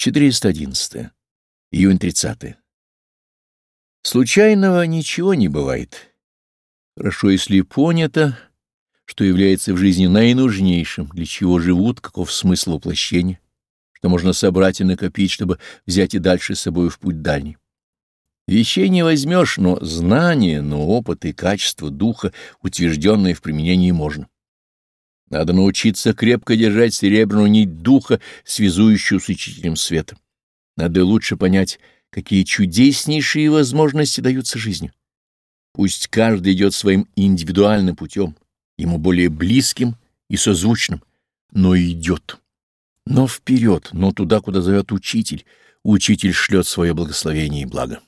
411. Июнь 30. Случайного ничего не бывает. Хорошо, если понято, что является в жизни наинужнейшим, для чего живут, каков смысл воплощения, что можно собрать и накопить, чтобы взять и дальше с собой в путь дальний. Вещей не возьмешь, но знания, но опыт и качество духа, утвержденные в применении, можно. Надо научиться крепко держать серебряную нить духа, связующую с учителем света. Надо лучше понять, какие чудеснейшие возможности даются жизнью. Пусть каждый идет своим индивидуальным путем, ему более близким и созвучным, но идет. Но вперед, но туда, куда зовет учитель. Учитель шлет свое благословение и благо.